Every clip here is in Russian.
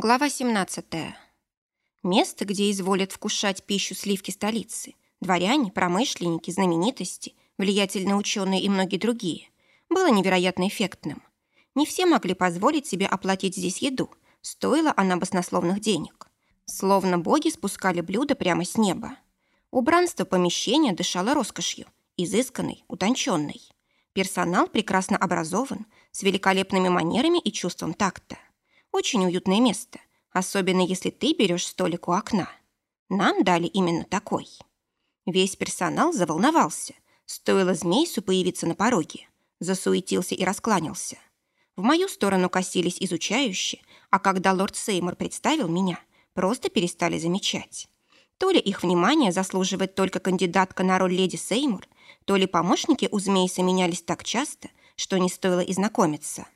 Глава 17. Место, где изволят вкушать пищу сливки столицы, дворяне, промышленники, знаменитости, влиятельные ученые и многие другие, было невероятно эффектным. Не все могли позволить себе оплатить здесь еду, стоила она баснословных денег. Словно боги спускали блюда прямо с неба. Убранство помещения дышало роскошью, изысканной, утонченной. Персонал прекрасно образован, с великолепными манерами и чувством такта. Очень уютное место, особенно если ты берешь столик у окна. Нам дали именно такой. Весь персонал заволновался. Стоило Змейсу появиться на пороге. Засуетился и раскланялся. В мою сторону косились изучающие, а когда лорд Сеймур представил меня, просто перестали замечать. То ли их внимание заслуживает только кандидатка на роль леди Сеймур, то ли помощники у Змейса менялись так часто, что не стоило и знакомиться.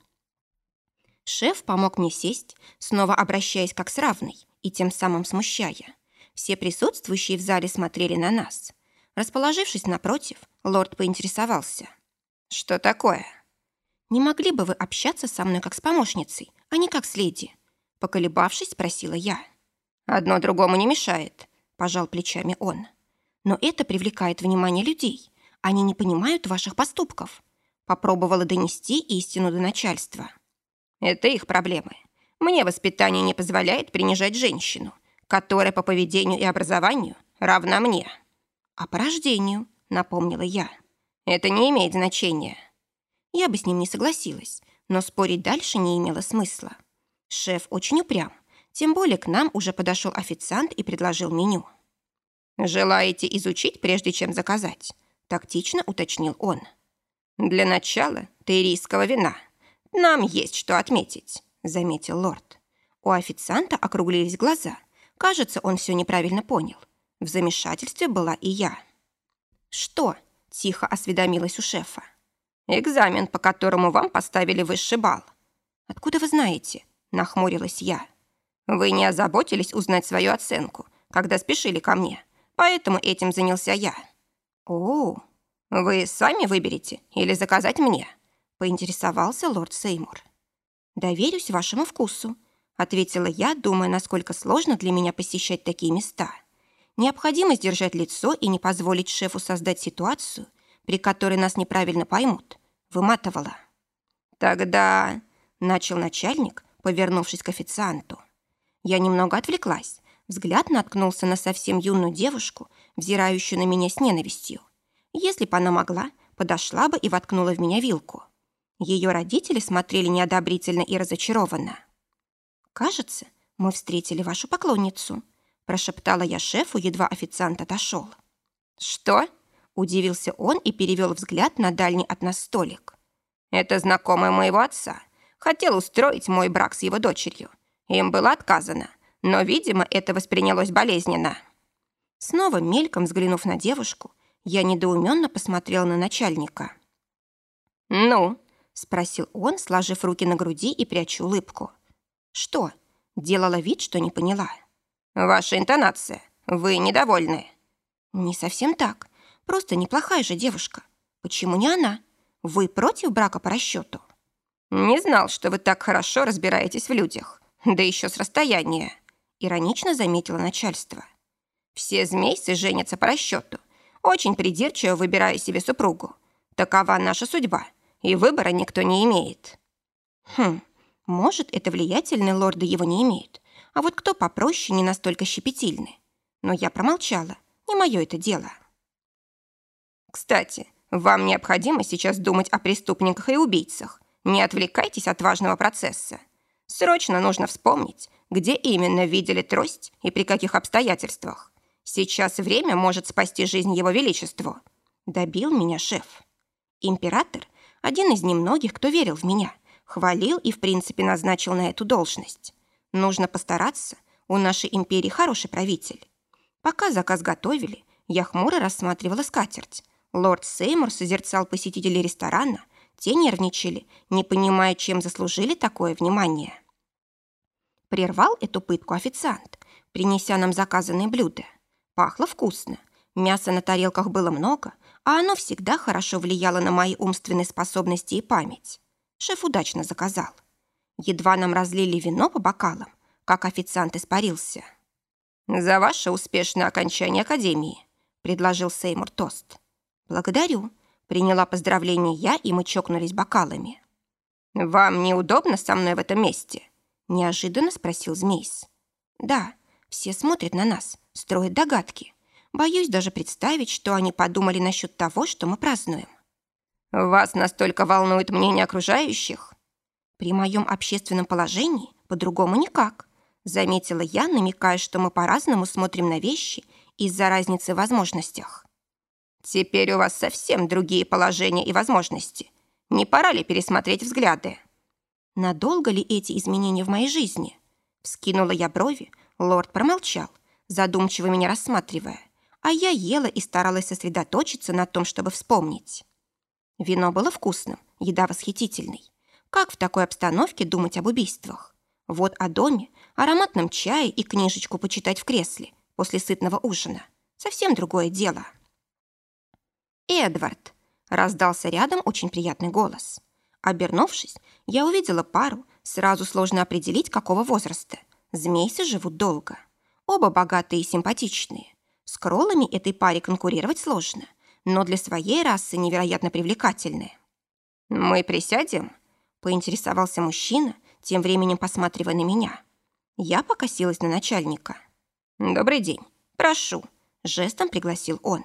Шеф помог мне сесть, снова обращаясь как с равной и тем самым смущая. Все присутствующие в зале смотрели на нас. Расположившись напротив, лорд поинтересовался. «Что такое?» «Не могли бы вы общаться со мной как с помощницей, а не как с леди?» Поколебавшись, спросила я. «Одно другому не мешает», – пожал плечами он. «Но это привлекает внимание людей. Они не понимают ваших поступков». Попробовала донести истину до начальства. Это их проблемы. Мне воспитание не позволяет принижать женщину, которая по поведению и образованию равна мне. А по рождению, напомнила я. Это не имеет значения. Я бы с ним не согласилась, но спорить дальше не имело смысла. Шеф очень упрям, тем более к нам уже подошел официант и предложил меню. «Желаете изучить, прежде чем заказать?» – тактично уточнил он. «Для начала тейрийского вина», «Нам есть что отметить», — заметил лорд. У официанта округлились глаза. Кажется, он все неправильно понял. В замешательстве была и я. «Что?» — тихо осведомилась у шефа. «Экзамен, по которому вам поставили высший балл». «Откуда вы знаете?» — нахмурилась я. «Вы не озаботились узнать свою оценку, когда спешили ко мне, поэтому этим занялся я». «О, вы сами выберете или заказать мне?» Поинтересовался лорд Сеймур. «Доверюсь вашему вкусу», — ответила я, думая, насколько сложно для меня посещать такие места. Необходимо сдержать лицо и не позволить шефу создать ситуацию, при которой нас неправильно поймут, выматывала. «Тогда...» — начал начальник, повернувшись к официанту. Я немного отвлеклась. Взгляд наткнулся на совсем юную девушку, взирающую на меня с ненавистью. Если бы она могла, подошла бы и воткнула в меня вилку. Ее родители смотрели неодобрительно и разочарованно. «Кажется, мы встретили вашу поклонницу», прошептала я шефу, едва официант отошел. «Что?» – удивился он и перевел взгляд на дальний от нас столик. «Это знакомая моего отца. Хотел устроить мой брак с его дочерью. Им было отказано, но, видимо, это воспринялось болезненно». Снова мельком взглянув на девушку, я недоуменно посмотрела на начальника. «Ну, — спросил он, сложив руки на груди и пряча улыбку. «Что?» — делала вид, что не поняла. «Ваша интонация. Вы недовольны». «Не совсем так. Просто неплохая же девушка. Почему не она? Вы против брака по расчету?» «Не знал, что вы так хорошо разбираетесь в людях. Да еще с расстояния», — иронично заметило начальство. «Все змейцы женятся по расчету, очень придирчиво выбирая себе супругу. Такова наша судьба — и выбора никто не имеет. Хм, может, это влиятельные лорды его не имеют, а вот кто попроще не настолько щепетильны. Но я промолчала, не мое это дело. Кстати, вам необходимо сейчас думать о преступниках и убийцах. Не отвлекайтесь от важного процесса. Срочно нужно вспомнить, где именно видели трость и при каких обстоятельствах. Сейчас время может спасти жизнь его величеству. Добил меня шеф. Император один из немногих, кто верил в меня, хвалил и, в принципе, назначил на эту должность. Нужно постараться, у нашей империи хороший правитель. Пока заказ готовили, я хмуро рассматривала скатерть. Лорд Сеймур созерцал посетителей ресторана, те нервничали, не понимая, чем заслужили такое внимание. Прервал эту пытку официант, принеся нам заказанные блюда. Пахло вкусно. Мяса на тарелках было много, а оно всегда хорошо влияло на мои умственные способности и память. Шеф удачно заказал. Едва нам разлили вино по бокалам, как официант испарился. «За ваше успешное окончание академии», — предложил Сеймур тост. «Благодарю», — приняла поздравление я, и мы чокнулись бокалами. «Вам неудобно со мной в этом месте?» — неожиданно спросил Змейс. «Да, все смотрят на нас, строят догадки. Боюсь даже представить, что они подумали насчет того, что мы празднуем». «Вас настолько волнует мнение окружающих?» «При моем общественном положении по-другому никак», заметила я, намекая, что мы по-разному смотрим на вещи из-за разницы в возможностях. «Теперь у вас совсем другие положения и возможности. Не пора ли пересмотреть взгляды?» «Надолго ли эти изменения в моей жизни?» Вскинула я брови, лорд промолчал, задумчиво меня рассматривая, а я ела и старалась сосредоточиться на том, чтобы вспомнить. Вино было вкусным, еда восхитительной. Как в такой обстановке думать об убийствах? Вот о доме, ароматном чае и книжечку почитать в кресле после сытного ужина. Совсем другое дело. «Эдвард!» — раздался рядом очень приятный голос. Обернувшись, я увидела пару, сразу сложно определить, какого возраста. Змейсы живут долго. Оба богатые и симпатичные. С кроллами этой паре конкурировать сложно, но для своей расы невероятно привлекательные. «Мы присядем?» — поинтересовался мужчина, тем временем посматривая на меня. Я покосилась на начальника. «Добрый день. Прошу», — жестом пригласил он.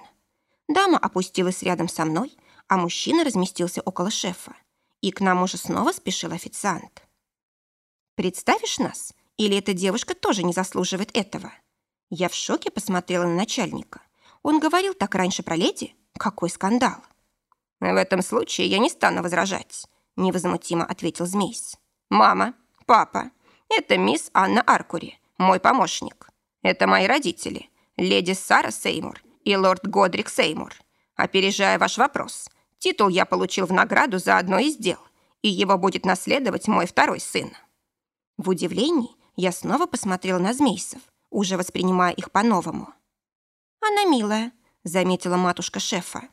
Дама опустилась рядом со мной, а мужчина разместился около шефа. И к нам уже снова спешил официант. «Представишь нас? Или эта девушка тоже не заслуживает этого?» Я в шоке посмотрела на начальника. Он говорил так раньше про леди? Какой скандал! В этом случае я не стану возражать, невозмутимо ответил Змейс. Мама, папа, это мисс Анна Аркури, мой помощник. Это мои родители, леди Сара Сеймур и лорд Годрик Сеймур. Опережая ваш вопрос, титул я получил в награду за одно из дел, и его будет наследовать мой второй сын. В удивлении я снова посмотрела на Змейсов, уже воспринимая их по-новому. «Она милая», — заметила матушка шефа.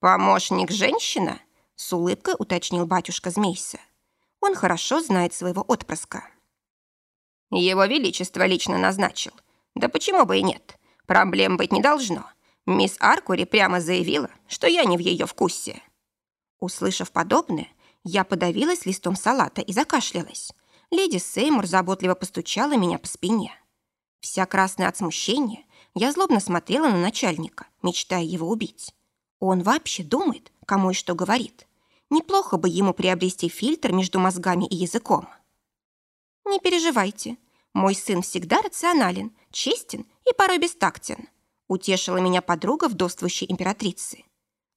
«Помощник женщина?» — с улыбкой уточнил батюшка Змейса. Он хорошо знает своего отпрыска. Его Величество лично назначил. Да почему бы и нет? Проблем быть не должно. Мисс Аркури прямо заявила, что я не в ее вкусе. Услышав подобное, я подавилась листом салата и закашлялась. Леди Сеймур заботливо постучала меня по спине. Вся красная от смущения, я злобно смотрела на начальника, мечтая его убить. Он вообще думает, кому и что говорит. Неплохо бы ему приобрести фильтр между мозгами и языком. «Не переживайте, мой сын всегда рационален, честен и порой бестактен», утешила меня подруга вдовствующей императрицы.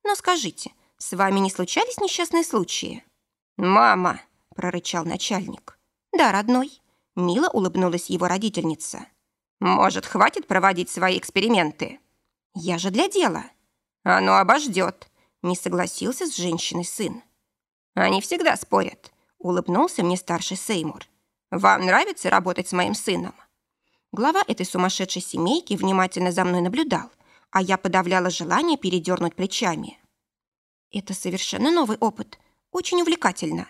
«Но скажите, с вами не случались несчастные случаи?» «Мама!» – прорычал начальник. «Да, родной». Мило улыбнулась его родительница. «Может, хватит проводить свои эксперименты?» «Я же для дела». «Оно обождет», – не согласился с женщиной сын. «Они всегда спорят», – улыбнулся мне старший Сеймур. Вам нравится работать с моим сыном?» Глава этой сумасшедшей семейки внимательно за мной наблюдал, а я подавляла желание передернуть плечами. «Это совершенно новый опыт. Очень увлекательно»,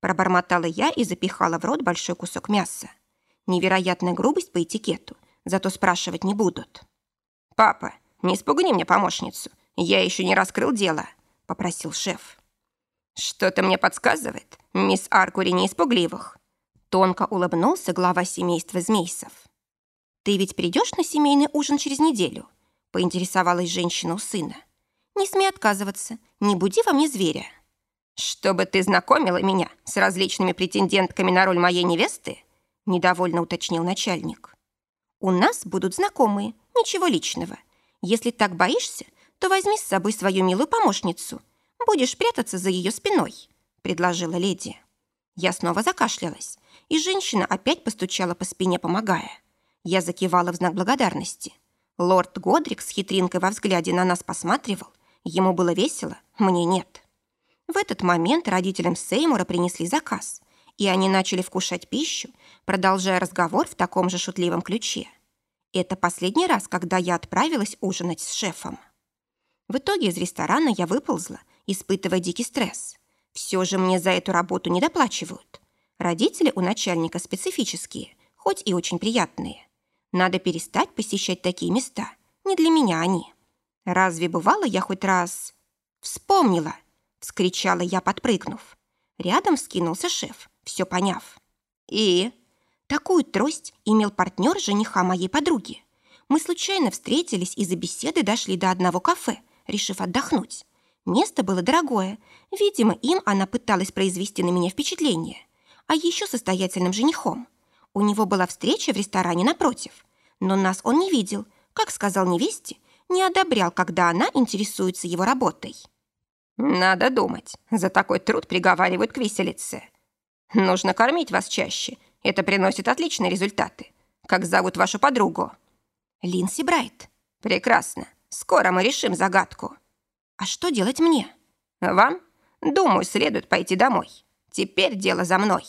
пробормотала я и запихала в рот большой кусок мяса. Невероятная грубость по этикету, зато спрашивать не будут. «Папа, не испугни мне помощницу, я еще не раскрыл дело», попросил шеф. «Что-то мне подсказывает, мисс Аркури не испугливых. Тонко улыбнулся глава семейства Змейсов. «Ты ведь придешь на семейный ужин через неделю?» поинтересовалась женщина у сына. «Не смей отказываться, не буди во мне зверя». «Чтобы ты знакомила меня с различными претендентками на роль моей невесты?» недовольно уточнил начальник. «У нас будут знакомые, ничего личного. Если так боишься, то возьми с собой свою милую помощницу. Будешь прятаться за ее спиной», предложила леди. Я снова закашлялась, и женщина опять постучала по спине, помогая. Я закивала в знак благодарности. Лорд Годрик с хитринкой во взгляде на нас посматривал. Ему было весело, мне нет. В этот момент родителям Сеймура принесли заказ, и они начали вкушать пищу, продолжая разговор в таком же шутливом ключе. Это последний раз, когда я отправилась ужинать с шефом. В итоге из ресторана я выползла, испытывая дикий стресс. Все же мне за эту работу не доплачивают. Родители у начальника специфические, хоть и очень приятные. Надо перестать посещать такие места. Не для меня они. Разве бывало я хоть раз... Вспомнила, вскричала я, подпрыгнув. Рядом скинулся шеф, все поняв. И такую трость имел партнер жениха моей подруги. Мы случайно встретились и за беседой дошли до одного кафе, решив отдохнуть. Место было дорогое. Видимо, им она пыталась произвести на меня впечатление. А еще состоятельным женихом. У него была встреча в ресторане напротив. Но нас он не видел. Как сказал невесте, не одобрял, когда она интересуется его работой. «Надо думать. За такой труд приговаривают к виселице. Нужно кормить вас чаще. Это приносит отличные результаты. Как зовут вашу подругу?» «Линси Брайт». «Прекрасно. Скоро мы решим загадку». А что делать мне? Вам? Думаю, следует пойти домой. Теперь дело за мной.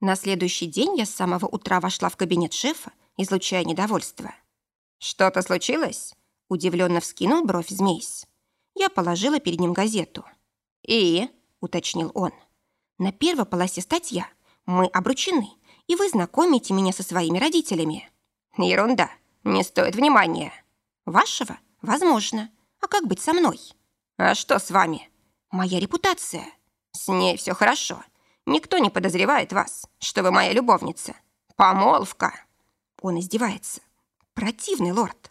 На следующий день я с самого утра вошла в кабинет шефа, излучая недовольство. «Что-то случилось?» – удивленно вскинул бровь Змейс. Я положила перед ним газету. «И?» – уточнил он. «На первой полосе статья. Мы обручены, и вы знакомите меня со своими родителями». «Ерунда. Не стоит внимания». «Вашего? Возможно. А как быть со мной? А что с вами? Моя репутация. С ней все хорошо. Никто не подозревает вас, что вы моя любовница. Помолвка. Он издевается. Противный лорд.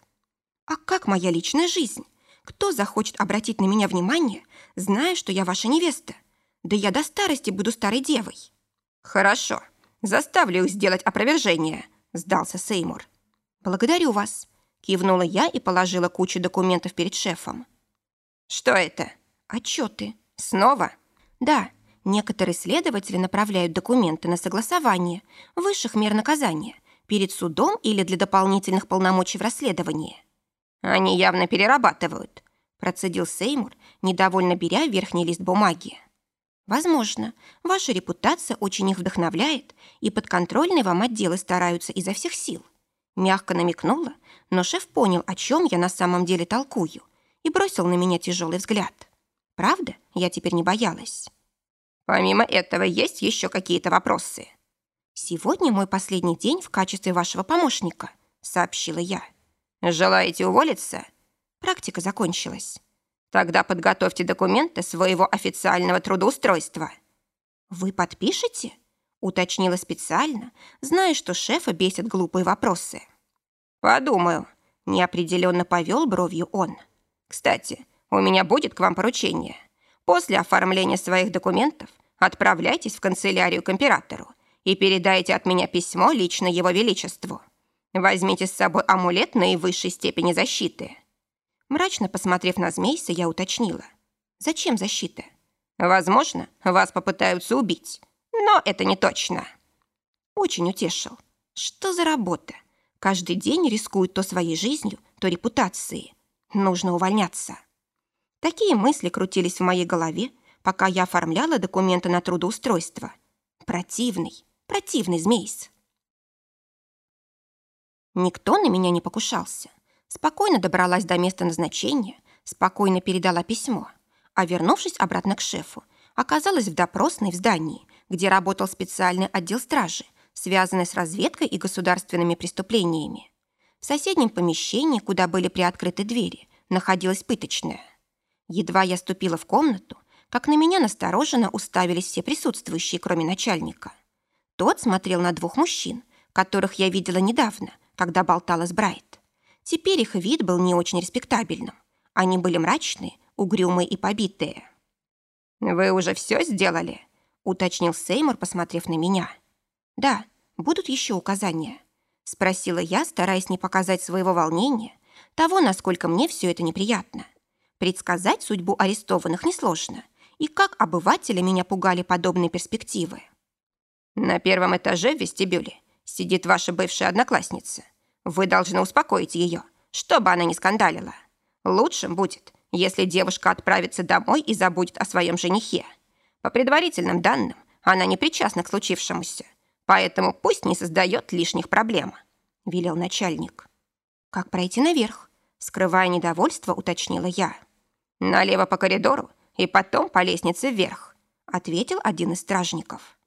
А как моя личная жизнь? Кто захочет обратить на меня внимание, зная, что я ваша невеста? Да я до старости буду старой девой. Хорошо. Заставлю их сделать опровержение, сдался Сеймур. Благодарю вас. Кивнула я и положила кучу документов перед шефом. «Что это? Отчеты. Снова?» «Да, некоторые следователи направляют документы на согласование высших мер наказания перед судом или для дополнительных полномочий в расследовании». «Они явно перерабатывают», процедил Сеймур, недовольно беря верхний лист бумаги. «Возможно, ваша репутация очень их вдохновляет, и подконтрольные вам отделы стараются изо всех сил. Мягко намекнула, но шеф понял, о чем я на самом деле толкую, и бросил на меня тяжелый взгляд. Правда, я теперь не боялась. Помимо этого, есть еще какие-то вопросы? Сегодня мой последний день в качестве вашего помощника, сообщила я. Желаете уволиться? Практика закончилась. Тогда подготовьте документы своего официального трудоустройства. Вы подпишете? уточнила специально, зная, что шефа бесят глупые вопросы. «Подумаю», — неопределенно повел бровью он. «Кстати, у меня будет к вам поручение. После оформления своих документов отправляйтесь в канцелярию к императору и передайте от меня письмо лично его величеству. Возьмите с собой амулет наивысшей степени защиты». Мрачно посмотрев на Змейса, я уточнила. «Зачем защита?» «Возможно, вас попытаются убить, но это не точно. Очень утешил. Что за работа? Каждый день рискует то своей жизнью, то репутацией. Нужно увольняться. Такие мысли крутились в моей голове, пока я оформляла документы на трудоустройство. Противный, противный змейс. Никто на меня не покушался. Спокойно добралась до места назначения, спокойно передала письмо, а вернувшись обратно к шефу, оказалась в допросной в здании, где работал специальный отдел стражи, связанный с разведкой и государственными преступлениями. В соседнем помещении, куда были приоткрыты двери, находилась пыточная. Едва я ступила в комнату, как на меня настороженно уставились все присутствующие, кроме начальника. Тот смотрел на двух мужчин, которых я видела недавно, когда болтала с Брайт. Теперь их вид был не очень респектабельным. Они были мрачные, угрюмые и побитые. «Вы уже все сделали?» — уточнил Сеймур, посмотрев на меня. «Да, будут еще указания?» — спросила я, стараясь не показать своего волнения, того, насколько мне все это неприятно. Предсказать судьбу арестованных несложно, и как обывателя меня пугали подобные перспективы. «На первом этаже в вестибюле сидит ваша бывшая одноклассница. Вы должны успокоить ее, чтобы она не скандалила. Лучшим будет, если девушка отправится домой и забудет о своем женихе. По предварительным данным, она не причастна к случившемуся, поэтому пусть не создает лишних проблем», — велел начальник. «Как пройти наверх?» — скрывая недовольство, уточнила я. «Налево по коридору и потом по лестнице вверх», — ответил один из стражников.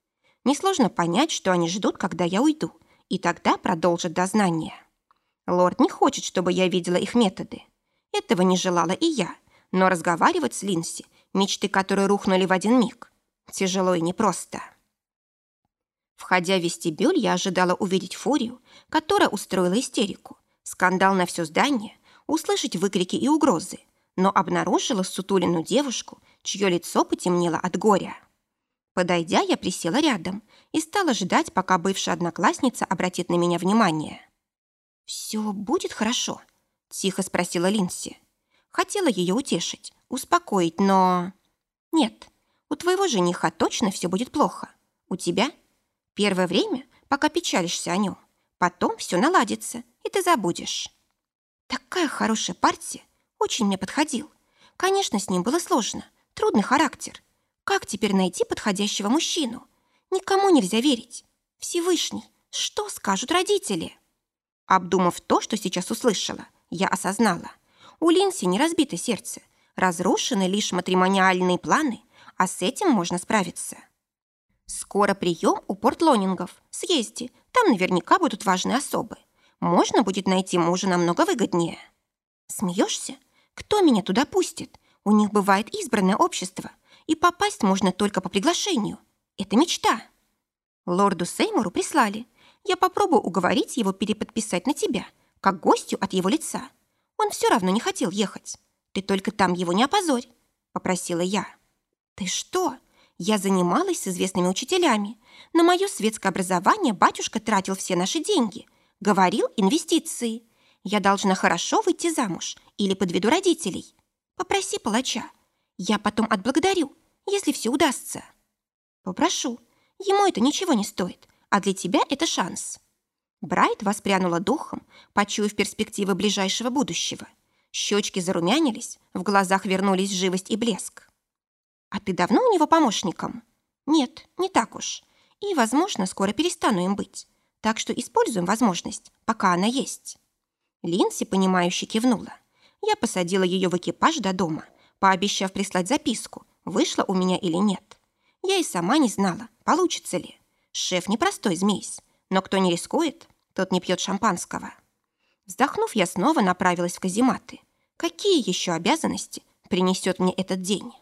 Несложно понять, что они ждут, когда я уйду, и тогда продолжат дознание. Лорд не хочет, чтобы я видела их методы. Этого не желала и я, но разговаривать с Линси, мечты которой рухнули в один миг, тяжело и непросто. Входя в вестибюль, я ожидала увидеть Фурию, которая устроила истерику, скандал на все здание, услышать выкрики и угрозы, но обнаружила сутулину девушку, чье лицо потемнело от горя. Подойдя, я присела рядом и стала ждать, пока бывшая одноклассница обратит на меня внимание. «Все будет хорошо?» — тихо спросила Линси. Хотела ее утешить, успокоить, но... «Нет, у твоего жениха точно все будет плохо. У тебя? Первое время, пока печалишься о нем. Потом все наладится, и ты забудешь». Такая хорошая партия, очень мне подходил. Конечно, с ним было сложно, трудный характер, как теперь найти подходящего мужчину? Никому нельзя верить. Всевышний, что скажут родители? Обдумав то, что сейчас услышала, я осознала. У Линси не разбито сердце, разрушены лишь матримониальные планы, а с этим можно справиться. Скоро прием у портлонингов. Съезди, там наверняка будут важные особы. Можно будет найти мужа намного выгоднее. Смеешься? Кто меня туда пустит? У них бывает избранное общество – и попасть можно только по приглашению. Это мечта. Лорду Сеймуру прислали. Я попробую уговорить его переподписать на тебя, как гостю от его лица. Он все равно не хотел ехать. Ты только там его не опозорь, попросила я. Ты что? Я занималась с известными учителями. На мое светское образование батюшка тратил все наши деньги. Говорил инвестиции. Я должна хорошо выйти замуж или подведу родителей. Попроси палача, я потом отблагодарю, если все удастся. Попрошу. Ему это ничего не стоит, а для тебя это шанс. Брайт воспрянула духом, почуяв перспективы ближайшего будущего. Щечки зарумянились, в глазах вернулись живость и блеск. «А ты давно у него помощником?» «Нет, не так уж. И, возможно, скоро перестану им быть. Так что используем возможность, пока она есть». Линси, понимающе кивнула. Я посадила ее в экипаж до дома – пообещав прислать записку, вышла у меня или нет. Я и сама не знала, получится ли. Шеф непростой змейс, но кто не рискует, тот не пьет шампанского. Вздохнув, я снова направилась в казематы. Какие еще обязанности принесет мне этот день?